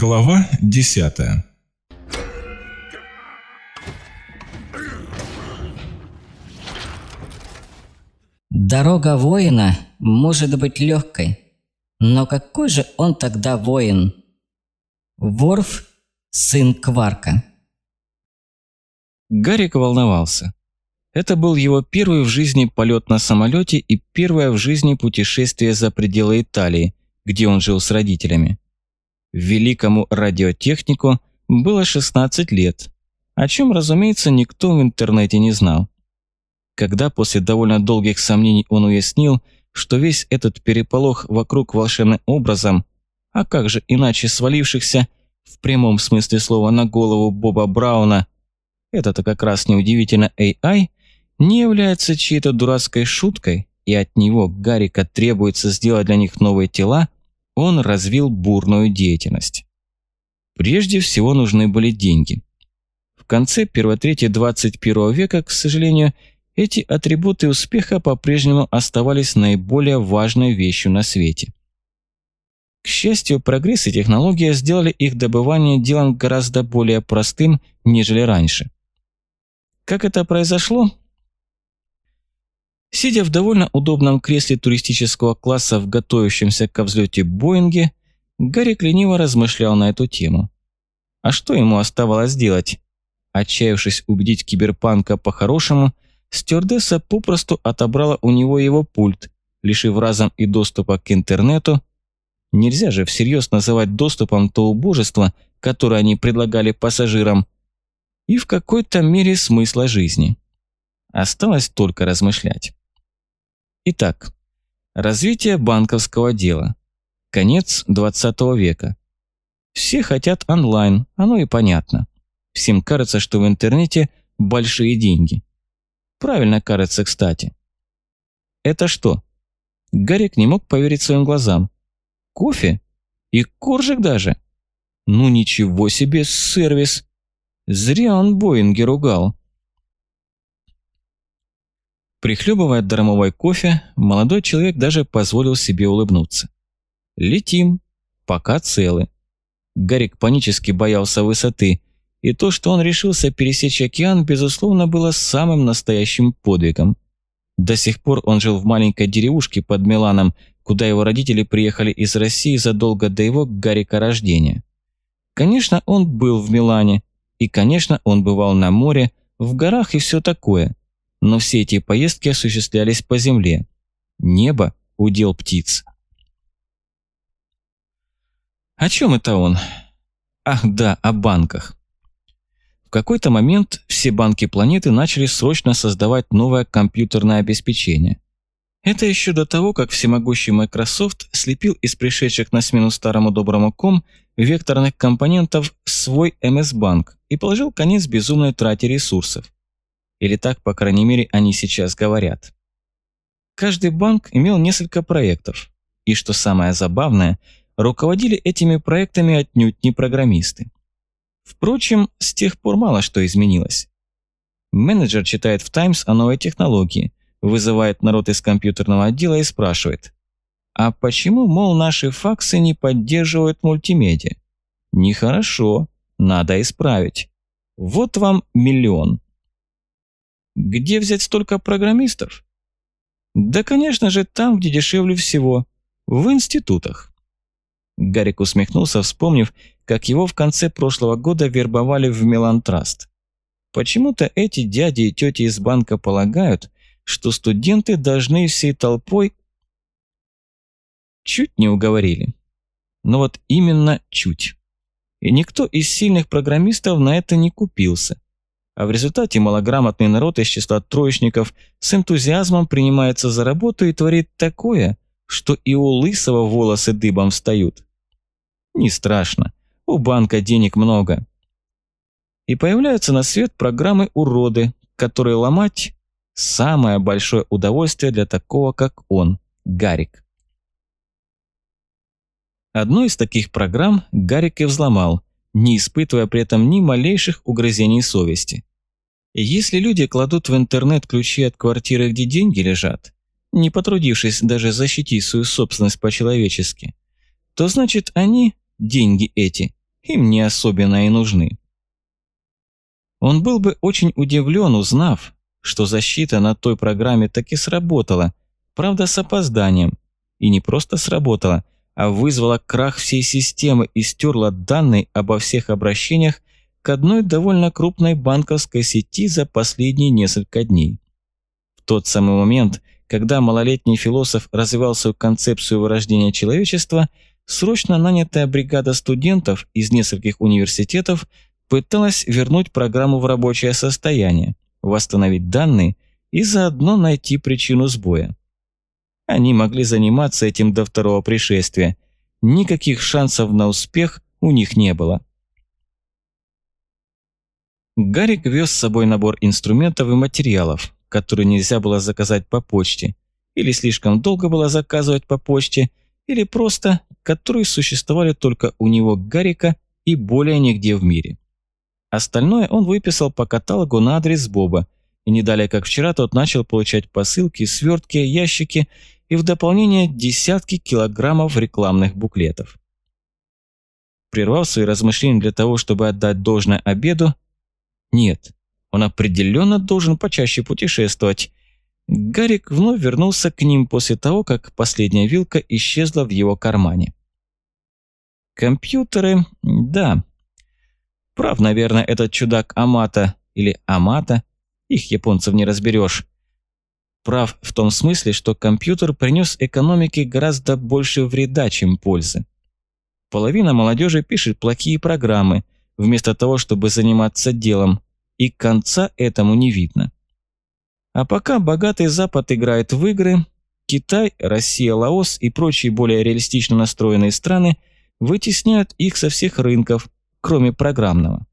Глава 10 Дорога воина может быть легкой, но какой же он тогда воин? Ворф – сын Кварка. Гарик волновался. Это был его первый в жизни полет на самолете и первое в жизни путешествие за пределы Италии, где он жил с родителями. Великому радиотехнику было 16 лет, о чем, разумеется, никто в интернете не знал. Когда после довольно долгих сомнений он уяснил, что весь этот переполох вокруг волшебным образом, а как же иначе свалившихся, в прямом смысле слова на голову Боба Брауна, это-то как раз неудивительно AI, не является чьей-то дурацкой шуткой, и от него Гарика требуется сделать для них новые тела, он развил бурную деятельность. Прежде всего нужны были деньги. В конце первой трети 21 века, к сожалению, эти атрибуты успеха по-прежнему оставались наиболее важной вещью на свете. К счастью, прогресс и технология сделали их добывание делом гораздо более простым, нежели раньше. Как это произошло, Сидя в довольно удобном кресле туристического класса в готовящемся ко взлете Боинге, Гарри лениво размышлял на эту тему. А что ему оставалось делать? Отчаявшись убедить киберпанка по-хорошему, стюардесса попросту отобрала у него его пульт, лишив разом и доступа к интернету. Нельзя же всерьез называть доступом то убожество, которое они предлагали пассажирам, и в какой-то мере смысла жизни. Осталось только размышлять. Итак, развитие банковского дела. Конец 20 века. Все хотят онлайн, оно и понятно. Всем кажется, что в интернете большие деньги. Правильно кажется, кстати. Это что? Гарик не мог поверить своим глазам. Кофе? И коржик даже? Ну ничего себе сервис. Зря он Боинги ругал. Прихлебывая дармовой кофе, молодой человек даже позволил себе улыбнуться. «Летим. Пока целы». Гарик панически боялся высоты, и то, что он решился пересечь океан, безусловно, было самым настоящим подвигом. До сих пор он жил в маленькой деревушке под Миланом, куда его родители приехали из России задолго до его Гарика рождения. Конечно, он был в Милане, и, конечно, он бывал на море, в горах и все такое но все эти поездки осуществлялись по земле. Небо – удел птиц. О чем это он? Ах да, о банках. В какой-то момент все банки планеты начали срочно создавать новое компьютерное обеспечение. Это еще до того, как всемогущий Microsoft слепил из пришедших на смену старому доброму ком векторных компонентов свой MS-банк и положил конец безумной трате ресурсов. Или так, по крайней мере, они сейчас говорят. Каждый банк имел несколько проектов. И что самое забавное, руководили этими проектами отнюдь не программисты. Впрочем, с тех пор мало что изменилось. Менеджер читает в Times о новой технологии, вызывает народ из компьютерного отдела и спрашивает, а почему, мол, наши факсы не поддерживают мультимедиа? Нехорошо, надо исправить. Вот вам миллион. Где взять столько программистов? Да, конечно же, там, где дешевле всего. В институтах. Гарик усмехнулся, вспомнив, как его в конце прошлого года вербовали в Мелантраст. Почему-то эти дяди и тети из банка полагают, что студенты должны всей толпой... Чуть не уговорили. Но вот именно чуть. И никто из сильных программистов на это не купился а в результате малограмотный народ из числа троечников с энтузиазмом принимается за работу и творит такое, что и у лысого волосы дыбом встают. Не страшно, у банка денег много. И появляются на свет программы-уроды, которые ломать – самое большое удовольствие для такого, как он, Гарик. Одну из таких программ Гарик и взломал, не испытывая при этом ни малейших угрызений совести. Если люди кладут в интернет ключи от квартиры, где деньги лежат, не потрудившись даже защитить свою собственность по-человечески, то значит они, деньги эти, им не особенно и нужны. Он был бы очень удивлен, узнав, что защита на той программе таки сработала, правда с опозданием, и не просто сработала, а вызвала крах всей системы и стерла данные обо всех обращениях к одной довольно крупной банковской сети за последние несколько дней. В тот самый момент, когда малолетний философ развивал свою концепцию вырождения человечества, срочно нанятая бригада студентов из нескольких университетов пыталась вернуть программу в рабочее состояние, восстановить данные и заодно найти причину сбоя. Они могли заниматься этим до второго пришествия. Никаких шансов на успех у них не было. Гарик вез с собой набор инструментов и материалов, которые нельзя было заказать по почте, или слишком долго было заказывать по почте, или просто, которые существовали только у него Гарика и более нигде в мире. Остальное он выписал по каталогу на адрес Боба, и не далее как вчера тот начал получать посылки, свертки, ящики и в дополнение десятки килограммов рекламных буклетов. Прервав свои размышления для того, чтобы отдать должное обеду, нет, он определенно должен почаще путешествовать. Гарик вновь вернулся к ним после того, как последняя вилка исчезла в его кармане. Компьютеры, да. Прав, наверное, этот чудак Амата или Амата, их японцев не разберешь. Прав в том смысле, что компьютер принес экономике гораздо больше вреда, чем пользы. Половина молодежи пишет плохие программы, вместо того, чтобы заниматься делом, и конца этому не видно. А пока богатый Запад играет в игры, Китай, Россия, Лаос и прочие более реалистично настроенные страны вытесняют их со всех рынков, кроме программного.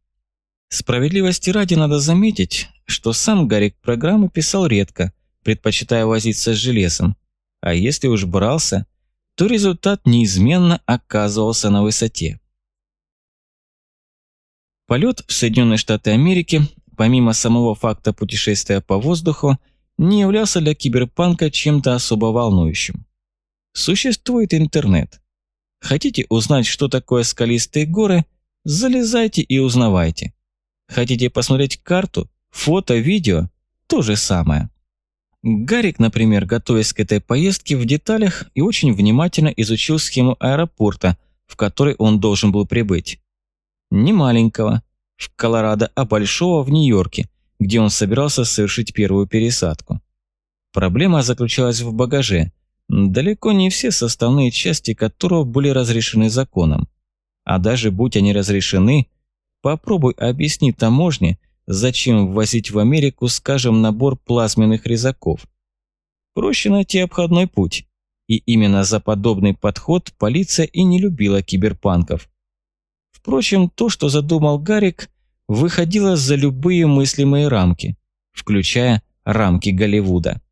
Справедливости ради надо заметить, что сам Гарик программы писал редко – предпочитая возиться с железом, а если уж брался, то результат неизменно оказывался на высоте. Полет в Соединенные Штаты Америки, помимо самого факта путешествия по воздуху, не являлся для киберпанка чем-то особо волнующим. Существует интернет. Хотите узнать, что такое скалистые горы, залезайте и узнавайте. Хотите посмотреть карту, фото, видео – то же самое. Гарик, например, готовясь к этой поездке в деталях и очень внимательно изучил схему аэропорта, в который он должен был прибыть. Не маленького, в Колорадо, а большого в Нью-Йорке, где он собирался совершить первую пересадку. Проблема заключалась в багаже, далеко не все составные части которого были разрешены законом. А даже будь они разрешены, попробуй объясни таможне, Зачем ввозить в Америку, скажем, набор плазменных резаков? Проще найти обходной путь. И именно за подобный подход полиция и не любила киберпанков. Впрочем, то, что задумал Гарик, выходило за любые мыслимые рамки, включая рамки Голливуда.